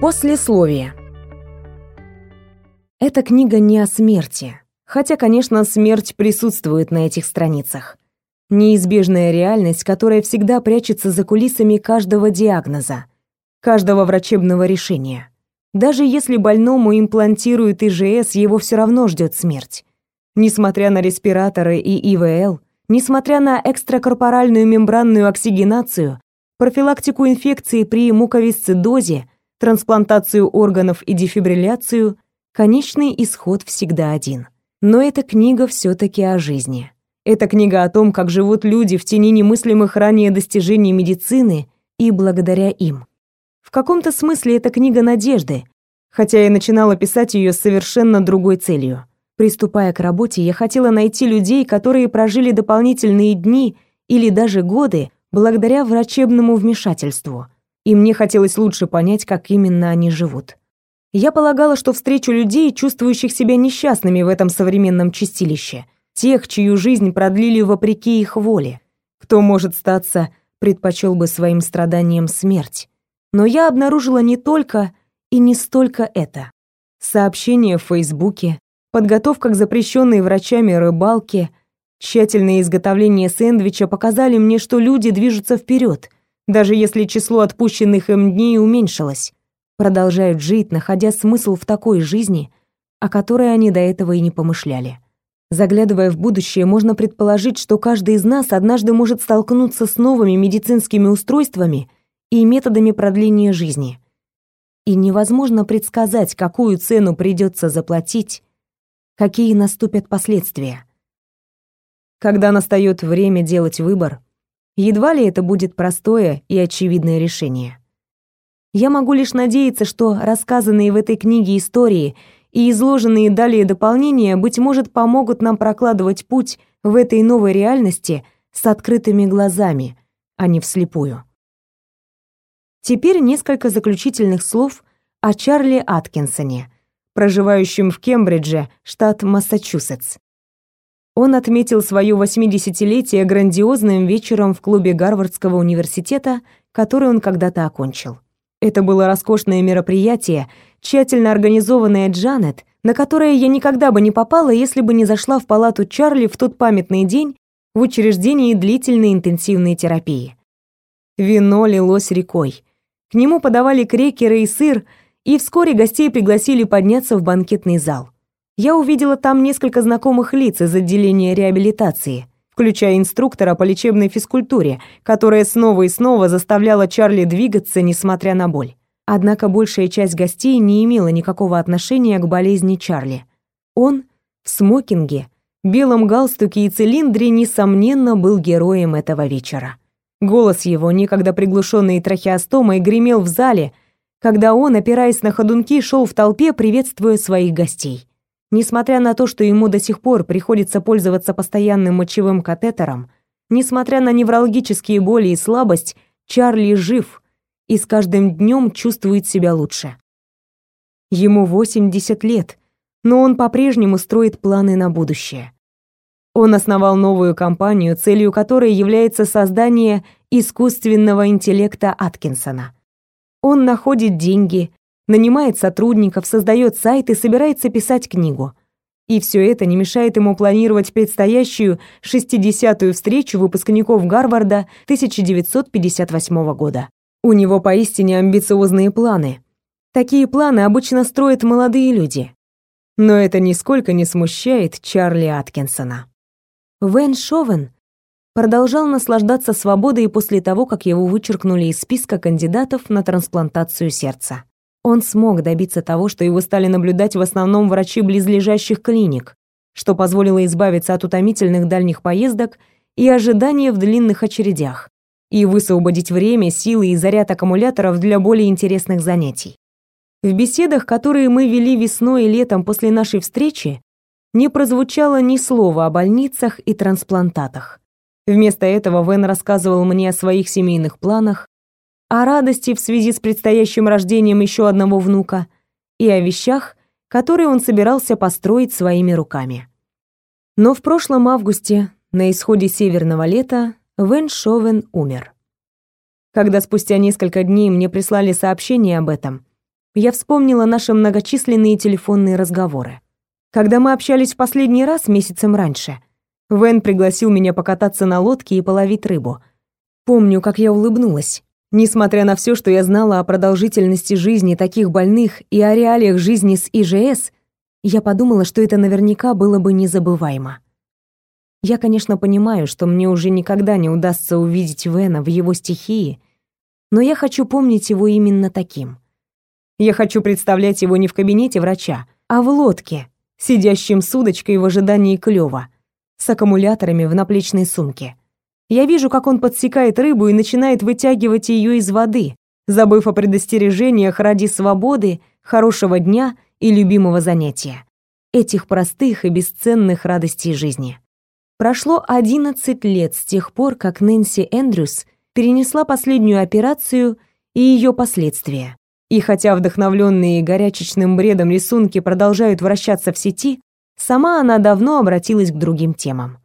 Послесловие. Эта книга не о смерти, хотя, конечно, смерть присутствует на этих страницах. Неизбежная реальность, которая всегда прячется за кулисами каждого диагноза, каждого врачебного решения. Даже если больному имплантируют ИЖС, его все равно ждет смерть. Несмотря на респираторы и ИВЛ, несмотря на экстракорпоральную мембранную оксигенацию, профилактику инфекции при муковисцидозе, трансплантацию органов и дефибрилляцию, конечный исход всегда один. Но эта книга все таки о жизни. Это книга о том, как живут люди в тени немыслимых ранее достижений медицины и благодаря им. В каком-то смысле это книга надежды, хотя я начинала писать ее с совершенно другой целью. Приступая к работе, я хотела найти людей, которые прожили дополнительные дни или даже годы благодаря врачебному вмешательству. И мне хотелось лучше понять, как именно они живут. Я полагала, что встречу людей, чувствующих себя несчастными в этом современном чистилище, тех, чью жизнь продлили вопреки их воле. Кто, может статься, предпочел бы своим страданиям смерть. Но я обнаружила не только и не столько это. Сообщения в Фейсбуке, подготовка к запрещенной врачами рыбалке, тщательное изготовление сэндвича показали мне, что люди движутся вперед, даже если число отпущенных им дней уменьшилось. Продолжают жить, находя смысл в такой жизни, о которой они до этого и не помышляли. Заглядывая в будущее, можно предположить, что каждый из нас однажды может столкнуться с новыми медицинскими устройствами и методами продления жизни. И невозможно предсказать, какую цену придется заплатить, какие наступят последствия. Когда настает время делать выбор, едва ли это будет простое и очевидное решение. Я могу лишь надеяться, что рассказанные в этой книге истории и изложенные далее дополнения, быть может, помогут нам прокладывать путь в этой новой реальности с открытыми глазами, а не вслепую. Теперь несколько заключительных слов о Чарли Аткинсоне, проживающем в Кембридже, штат Массачусетс. Он отметил свое 80-летие грандиозным вечером в клубе Гарвардского университета, который он когда-то окончил. Это было роскошное мероприятие, тщательно организованное Джанет, на которое я никогда бы не попала, если бы не зашла в палату Чарли в тот памятный день в учреждении длительной интенсивной терапии. Вино лилось рекой. К нему подавали крекеры и сыр, и вскоре гостей пригласили подняться в банкетный зал. Я увидела там несколько знакомых лиц из отделения реабилитации, включая инструктора по лечебной физкультуре, которая снова и снова заставляла Чарли двигаться, несмотря на боль. Однако большая часть гостей не имела никакого отношения к болезни Чарли. Он в смокинге, белом галстуке и цилиндре, несомненно, был героем этого вечера. Голос его, некогда приглушенный трахеостомой, гремел в зале, когда он, опираясь на ходунки, шел в толпе, приветствуя своих гостей. Несмотря на то, что ему до сих пор приходится пользоваться постоянным мочевым катетером, несмотря на неврологические боли и слабость, Чарли жив и с каждым днем чувствует себя лучше. Ему 80 лет, но он по-прежнему строит планы на будущее. Он основал новую компанию, целью которой является создание искусственного интеллекта Аткинсона. Он находит деньги, нанимает сотрудников, создает сайт и собирается писать книгу. И все это не мешает ему планировать предстоящую 60-ю встречу выпускников Гарварда 1958 года. У него поистине амбициозные планы. Такие планы обычно строят молодые люди. Но это нисколько не смущает Чарли Аткинсона. Вен Шовен продолжал наслаждаться свободой после того, как его вычеркнули из списка кандидатов на трансплантацию сердца. Он смог добиться того, что его стали наблюдать в основном врачи близлежащих клиник, что позволило избавиться от утомительных дальних поездок и ожидания в длинных очередях и высвободить время, силы и заряд аккумуляторов для более интересных занятий. В беседах, которые мы вели весной и летом после нашей встречи, не прозвучало ни слова о больницах и трансплантатах. Вместо этого Вен рассказывал мне о своих семейных планах, о радости в связи с предстоящим рождением еще одного внука и о вещах, которые он собирался построить своими руками. Но в прошлом августе, на исходе северного лета, Вен Шовен умер. Когда спустя несколько дней мне прислали сообщение об этом, я вспомнила наши многочисленные телефонные разговоры. Когда мы общались в последний раз месяцем раньше, Вен пригласил меня покататься на лодке и половить рыбу. Помню, как я улыбнулась. Несмотря на все, что я знала о продолжительности жизни таких больных и о реалиях жизни с ИЖС, я подумала, что это наверняка было бы незабываемо. Я, конечно, понимаю, что мне уже никогда не удастся увидеть Вена в его стихии, но я хочу помнить его именно таким. Я хочу представлять его не в кабинете врача, а в лодке, сидящим с удочкой в ожидании клёва, с аккумуляторами в наплечной сумке. Я вижу, как он подсекает рыбу и начинает вытягивать ее из воды, забыв о предостережениях ради свободы, хорошего дня и любимого занятия. Этих простых и бесценных радостей жизни. Прошло 11 лет с тех пор, как Нэнси Эндрюс перенесла последнюю операцию и ее последствия. И хотя вдохновленные горячечным бредом рисунки продолжают вращаться в сети, сама она давно обратилась к другим темам.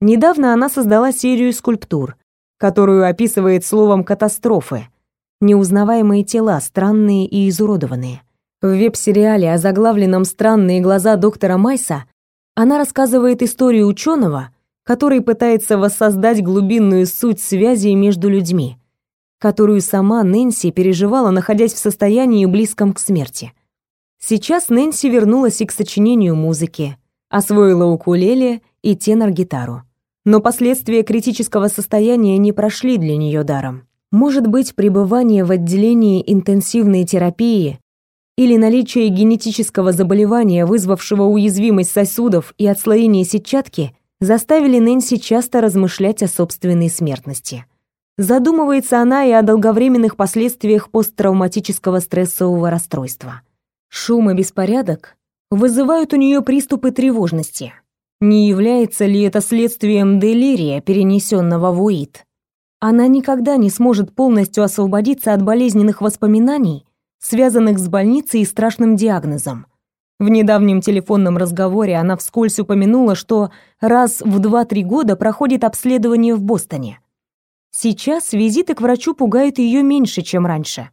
Недавно она создала серию скульптур, которую описывает словом «катастрофы», неузнаваемые тела, странные и изуродованные. В веб-сериале, о заглавленном «Странные глаза доктора Майса», она рассказывает историю ученого, который пытается воссоздать глубинную суть связи между людьми, которую сама Нэнси переживала, находясь в состоянии близком к смерти. Сейчас Нэнси вернулась и к сочинению музыки, освоила укулеле и тенор-гитару. Но последствия критического состояния не прошли для нее даром. Может быть, пребывание в отделении интенсивной терапии или наличие генетического заболевания, вызвавшего уязвимость сосудов и отслоение сетчатки, заставили Нэнси часто размышлять о собственной смертности. Задумывается она и о долговременных последствиях посттравматического стрессового расстройства. Шум и беспорядок вызывают у нее приступы тревожности. Не является ли это следствием делирия, перенесенного в УИД? Она никогда не сможет полностью освободиться от болезненных воспоминаний, связанных с больницей и страшным диагнозом – в недавнем телефонном разговоре она вскользь упомянула, что раз в 2-3 года проходит обследование в Бостоне. Сейчас визиты к врачу пугают ее меньше, чем раньше.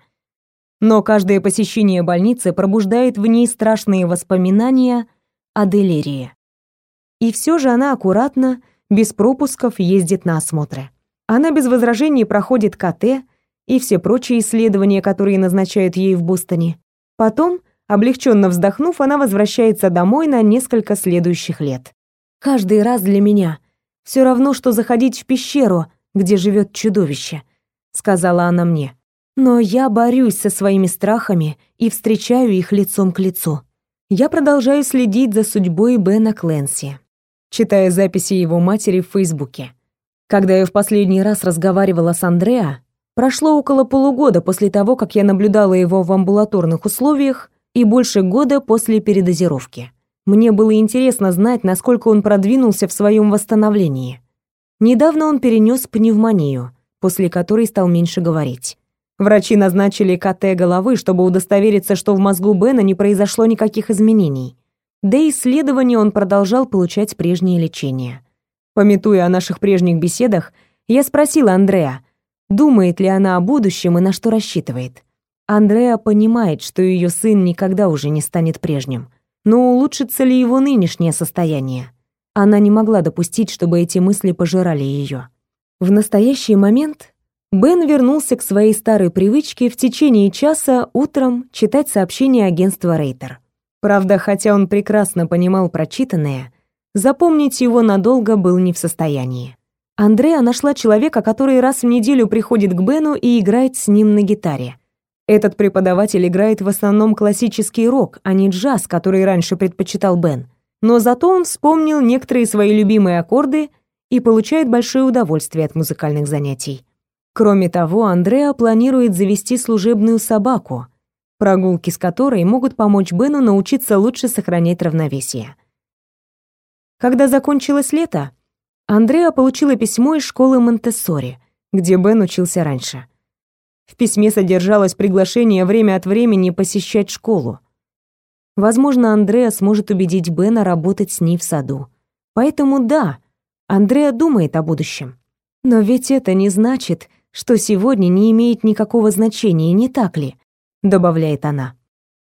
Но каждое посещение больницы пробуждает в ней страшные воспоминания о делирии. И все же она аккуратно, без пропусков ездит на осмотры. Она без возражений проходит КТ и все прочие исследования, которые назначают ей в Бостоне. Потом Облегченно вздохнув, она возвращается домой на несколько следующих лет. Каждый раз для меня все равно, что заходить в пещеру, где живет чудовище, сказала она мне. Но я борюсь со своими страхами и встречаю их лицом к лицу. Я продолжаю следить за судьбой Бена Кленси, читая записи его матери в Фейсбуке. Когда я в последний раз разговаривала с Андреа, прошло около полугода после того, как я наблюдала его в амбулаторных условиях и больше года после передозировки. Мне было интересно знать, насколько он продвинулся в своем восстановлении. Недавно он перенес пневмонию, после которой стал меньше говорить. Врачи назначили КТ головы, чтобы удостовериться, что в мозгу Бена не произошло никаких изменений. Да и исследования он продолжал получать прежнее лечение. Пометуя о наших прежних беседах, я спросила Андреа, думает ли она о будущем и на что рассчитывает. Андреа понимает, что ее сын никогда уже не станет прежним. Но улучшится ли его нынешнее состояние? Она не могла допустить, чтобы эти мысли пожирали ее. В настоящий момент Бен вернулся к своей старой привычке в течение часа утром читать сообщения агентства Рейтер. Правда, хотя он прекрасно понимал прочитанное, запомнить его надолго был не в состоянии. Андреа нашла человека, который раз в неделю приходит к Бену и играет с ним на гитаре. Этот преподаватель играет в основном классический рок, а не джаз, который раньше предпочитал Бен. Но зато он вспомнил некоторые свои любимые аккорды и получает большое удовольствие от музыкальных занятий. Кроме того, Андреа планирует завести служебную собаку, прогулки с которой могут помочь Бену научиться лучше сохранять равновесие. Когда закончилось лето, Андреа получила письмо из школы Монтессори, где Бен учился раньше. В письме содержалось приглашение время от времени посещать школу. Возможно, Андреа сможет убедить Бена работать с ней в саду. Поэтому да, Андреа думает о будущем. Но ведь это не значит, что сегодня не имеет никакого значения, не так ли? Добавляет она.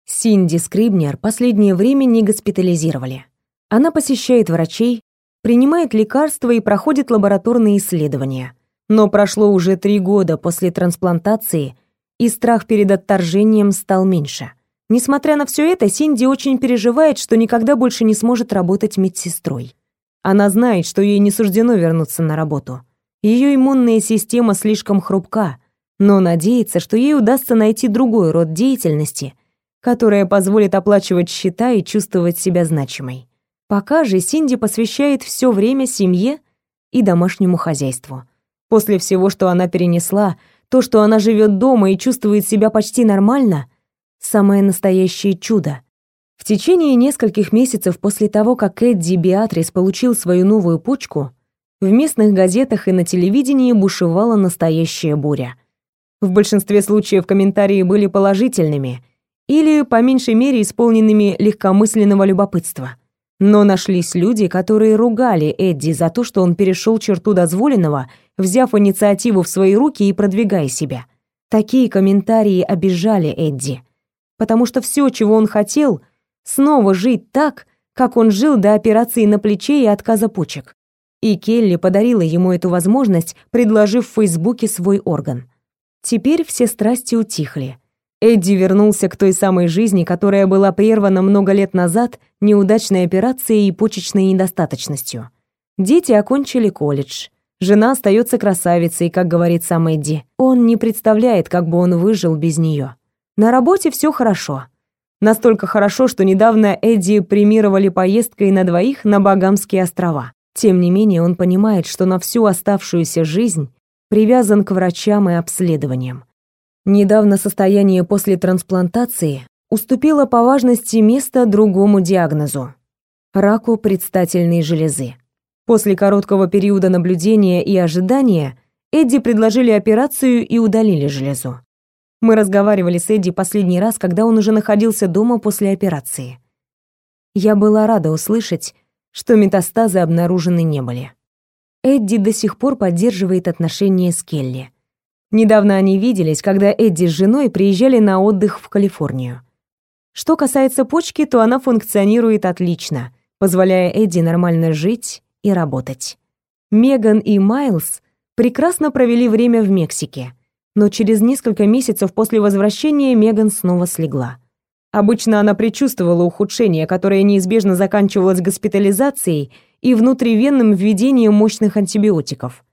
Синди Скрибнер последнее время не госпитализировали. Она посещает врачей, принимает лекарства и проходит лабораторные исследования. Но прошло уже три года после трансплантации, и страх перед отторжением стал меньше. Несмотря на все это, Синди очень переживает, что никогда больше не сможет работать медсестрой. Она знает, что ей не суждено вернуться на работу. Ее иммунная система слишком хрупка, но надеется, что ей удастся найти другой род деятельности, которая позволит оплачивать счета и чувствовать себя значимой. Пока же Синди посвящает все время семье и домашнему хозяйству. После всего, что она перенесла, то, что она живет дома и чувствует себя почти нормально, самое настоящее чудо. В течение нескольких месяцев после того, как Эдди Биатрис получил свою новую почку, в местных газетах и на телевидении бушевала настоящая буря. В большинстве случаев комментарии были положительными или, по меньшей мере, исполненными легкомысленного любопытства. Но нашлись люди, которые ругали Эдди за то, что он перешел черту дозволенного, взяв инициативу в свои руки и продвигая себя. Такие комментарии обижали Эдди, потому что все, чего он хотел, снова жить так, как он жил до операции на плече и отказа почек. И Келли подарила ему эту возможность, предложив в Фейсбуке свой орган. Теперь все страсти утихли. Эдди вернулся к той самой жизни, которая была прервана много лет назад неудачной операцией и почечной недостаточностью. Дети окончили колледж. Жена остается красавицей, как говорит сам Эдди. Он не представляет, как бы он выжил без нее. На работе все хорошо. Настолько хорошо, что недавно Эдди премировали поездкой на двоих на Багамские острова. Тем не менее, он понимает, что на всю оставшуюся жизнь привязан к врачам и обследованиям. Недавно состояние после трансплантации уступило по важности место другому диагнозу – раку предстательной железы. После короткого периода наблюдения и ожидания Эдди предложили операцию и удалили железу. Мы разговаривали с Эдди последний раз, когда он уже находился дома после операции. Я была рада услышать, что метастазы обнаружены не были. Эдди до сих пор поддерживает отношения с Келли. Недавно они виделись, когда Эдди с женой приезжали на отдых в Калифорнию. Что касается почки, то она функционирует отлично, позволяя Эдди нормально жить и работать. Меган и Майлз прекрасно провели время в Мексике — но через несколько месяцев после возвращения Меган снова слегла. Обычно она предчувствовала ухудшение, которое неизбежно заканчивалось госпитализацией и внутривенным введением мощных антибиотиков.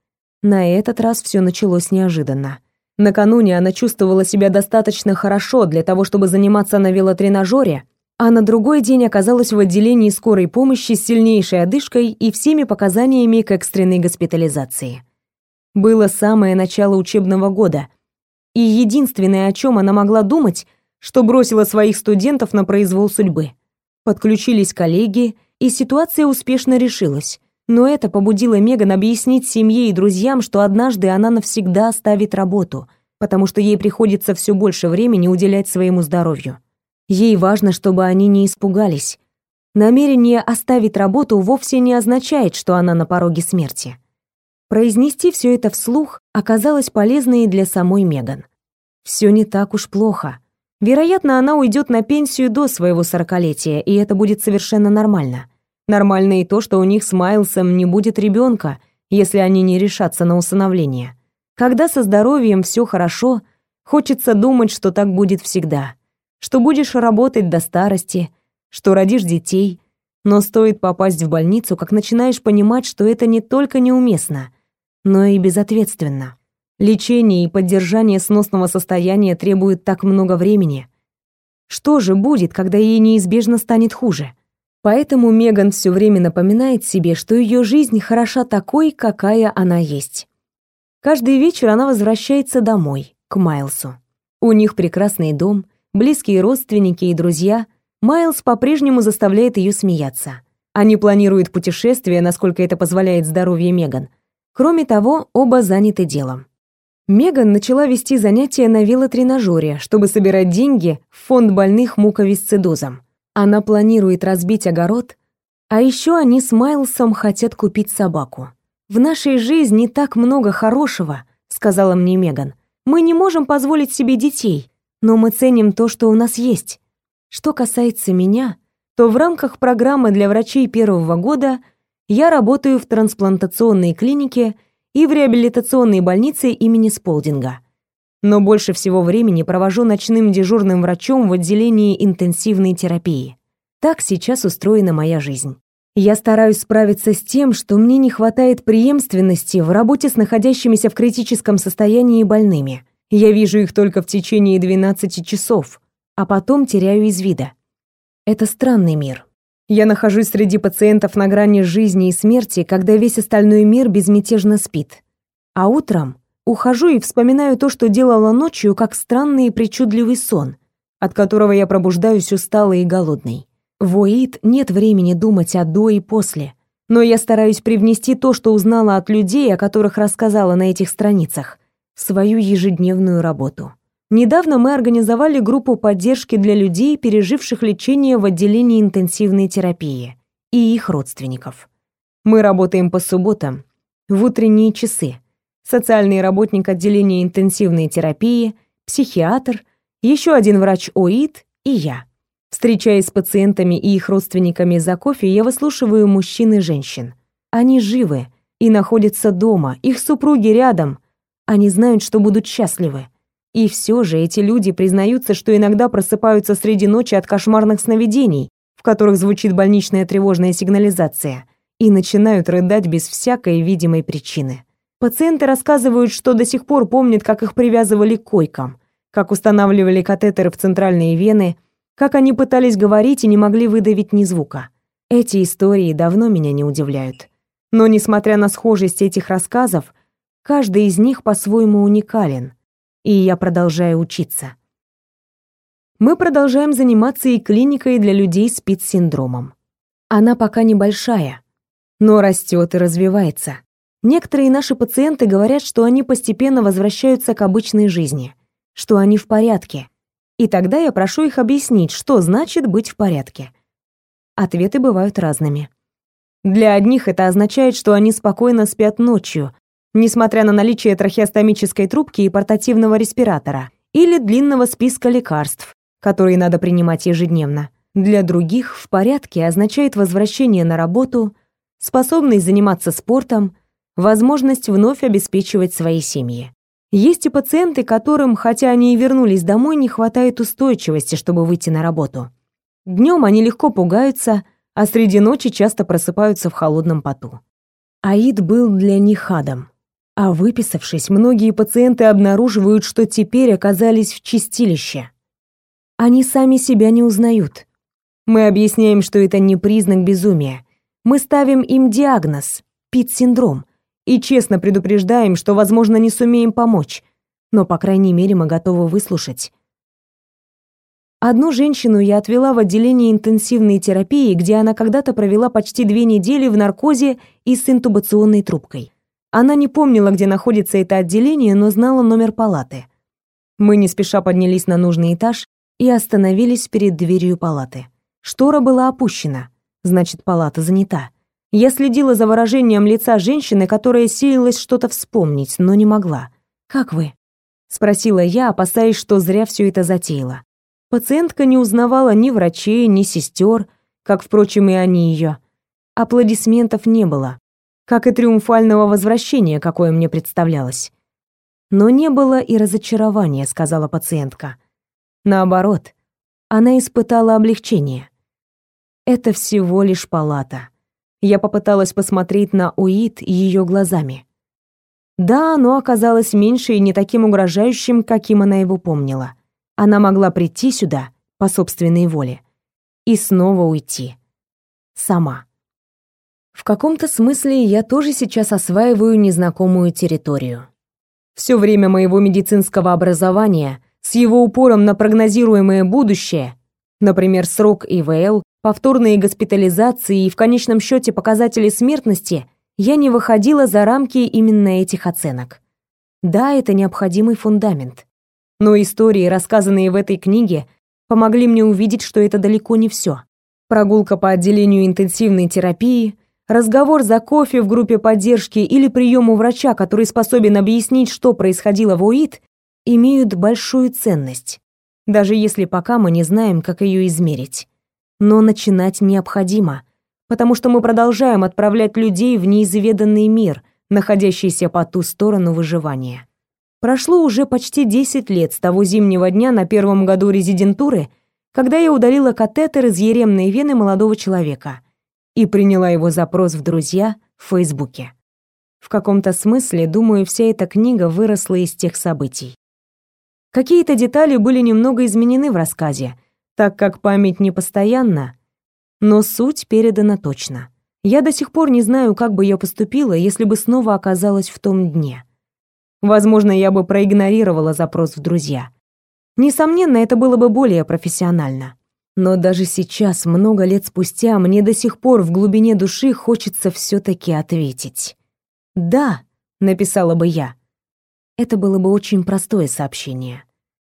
На этот раз все началось неожиданно. Накануне она чувствовала себя достаточно хорошо для того, чтобы заниматься на велотренажере, а на другой день оказалась в отделении скорой помощи с сильнейшей одышкой и всеми показаниями к экстренной госпитализации. Было самое начало учебного года, и единственное, о чем она могла думать, что бросила своих студентов на произвол судьбы. Подключились коллеги, и ситуация успешно решилась. Но это побудило Меган объяснить семье и друзьям, что однажды она навсегда оставит работу, потому что ей приходится все больше времени уделять своему здоровью. Ей важно, чтобы они не испугались. Намерение оставить работу вовсе не означает, что она на пороге смерти. Произнести все это вслух оказалось полезно и для самой Меган. Все не так уж плохо. Вероятно, она уйдет на пенсию до своего сорокалетия, и это будет совершенно нормально. Нормально и то, что у них с Майлсом не будет ребенка, если они не решатся на усыновление. Когда со здоровьем все хорошо, хочется думать, что так будет всегда. Что будешь работать до старости, что родишь детей. Но стоит попасть в больницу, как начинаешь понимать, что это не только неуместно, но и безответственно. Лечение и поддержание сносного состояния требуют так много времени. Что же будет, когда ей неизбежно станет хуже? Поэтому Меган все время напоминает себе, что ее жизнь хороша такой, какая она есть. Каждый вечер она возвращается домой, к Майлсу. У них прекрасный дом, близкие родственники и друзья. Майлз по-прежнему заставляет ее смеяться. Они планируют путешествие, насколько это позволяет здоровье Меган. Кроме того, оба заняты делом. Меган начала вести занятия на велотренажере, чтобы собирать деньги в фонд больных муковисцидозом. Она планирует разбить огород, а еще они с Майлсом хотят купить собаку. «В нашей жизни так много хорошего», — сказала мне Меган. «Мы не можем позволить себе детей, но мы ценим то, что у нас есть. Что касается меня, то в рамках программы для врачей первого года я работаю в трансплантационной клинике и в реабилитационной больнице имени Сполдинга. Но больше всего времени провожу ночным дежурным врачом в отделении интенсивной терапии. Так сейчас устроена моя жизнь. Я стараюсь справиться с тем, что мне не хватает преемственности в работе с находящимися в критическом состоянии больными. Я вижу их только в течение 12 часов, а потом теряю из вида. Это странный мир. Я нахожусь среди пациентов на грани жизни и смерти, когда весь остальной мир безмятежно спит. А утром ухожу и вспоминаю то, что делала ночью, как странный и причудливый сон, от которого я пробуждаюсь усталый и голодный. В ОИД нет времени думать о до и после, но я стараюсь привнести то, что узнала от людей, о которых рассказала на этих страницах, в свою ежедневную работу. Недавно мы организовали группу поддержки для людей, переживших лечение в отделении интенсивной терапии, и их родственников. Мы работаем по субботам, в утренние часы. Социальный работник отделения интенсивной терапии, психиатр, еще один врач ОИД и я. Встречаясь с пациентами и их родственниками за кофе, я выслушиваю мужчин и женщин. Они живы и находятся дома, их супруги рядом. Они знают, что будут счастливы. И все же эти люди признаются, что иногда просыпаются среди ночи от кошмарных сновидений, в которых звучит больничная тревожная сигнализация, и начинают рыдать без всякой видимой причины. Пациенты рассказывают, что до сих пор помнят, как их привязывали к койкам, как устанавливали катетеры в центральные вены, как они пытались говорить и не могли выдавить ни звука. Эти истории давно меня не удивляют. Но несмотря на схожесть этих рассказов, каждый из них по-своему уникален, и я продолжаю учиться. Мы продолжаем заниматься и клиникой для людей с ПИТ-синдромом. Она пока небольшая, но растет и развивается. Некоторые наши пациенты говорят, что они постепенно возвращаются к обычной жизни, что они в порядке. И тогда я прошу их объяснить, что значит быть в порядке. Ответы бывают разными. Для одних это означает, что они спокойно спят ночью, несмотря на наличие трахеостомической трубки и портативного респиратора, или длинного списка лекарств, которые надо принимать ежедневно. Для других в порядке означает возвращение на работу, способность заниматься спортом, возможность вновь обеспечивать свои семьи. Есть и пациенты, которым, хотя они и вернулись домой, не хватает устойчивости, чтобы выйти на работу. Днем они легко пугаются, а среди ночи часто просыпаются в холодном поту. Аид был для них адом. А выписавшись, многие пациенты обнаруживают, что теперь оказались в чистилище. Они сами себя не узнают. Мы объясняем, что это не признак безумия. Мы ставим им диагноз – ПИТ-синдром, и честно предупреждаем, что, возможно, не сумеем помочь, но, по крайней мере, мы готовы выслушать. Одну женщину я отвела в отделение интенсивной терапии, где она когда-то провела почти две недели в наркозе и с интубационной трубкой. Она не помнила, где находится это отделение, но знала номер палаты. Мы не спеша поднялись на нужный этаж и остановились перед дверью палаты. Штора была опущена, значит, палата занята. Я следила за выражением лица женщины, которая силилась что-то вспомнить, но не могла. «Как вы?» — спросила я, опасаясь, что зря все это затеяла. Пациентка не узнавала ни врачей, ни сестер, как, впрочем, и они ее. Аплодисментов не было как и триумфального возвращения, какое мне представлялось. Но не было и разочарования, сказала пациентка. Наоборот, она испытала облегчение. Это всего лишь палата. Я попыталась посмотреть на Уит ее глазами. Да, оно оказалось меньше и не таким угрожающим, каким она его помнила. Она могла прийти сюда по собственной воле и снова уйти. Сама. В каком-то смысле я тоже сейчас осваиваю незнакомую территорию. Все время моего медицинского образования с его упором на прогнозируемое будущее, например, срок ИВЛ, повторные госпитализации и в конечном счете показатели смертности, я не выходила за рамки именно этих оценок. Да, это необходимый фундамент. Но истории, рассказанные в этой книге, помогли мне увидеть, что это далеко не все. Прогулка по отделению интенсивной терапии – разговор за кофе в группе поддержки или прием у врача, который способен объяснить, что происходило в УИД, имеют большую ценность. даже если пока мы не знаем, как ее измерить. Но начинать необходимо, потому что мы продолжаем отправлять людей в неизведанный мир, находящийся по ту сторону выживания. Прошло уже почти 10 лет с того зимнего дня на первом году резидентуры, когда я удалила катетер из еремной вены молодого человека и приняла его запрос в друзья в Фейсбуке. В каком-то смысле, думаю, вся эта книга выросла из тех событий. Какие-то детали были немного изменены в рассказе, так как память не постоянна, но суть передана точно. Я до сих пор не знаю, как бы я поступила, если бы снова оказалась в том дне. Возможно, я бы проигнорировала запрос в друзья. Несомненно, это было бы более профессионально. Но даже сейчас, много лет спустя, мне до сих пор в глубине души хочется все таки ответить. «Да», — написала бы я. Это было бы очень простое сообщение.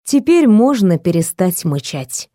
Теперь можно перестать мычать.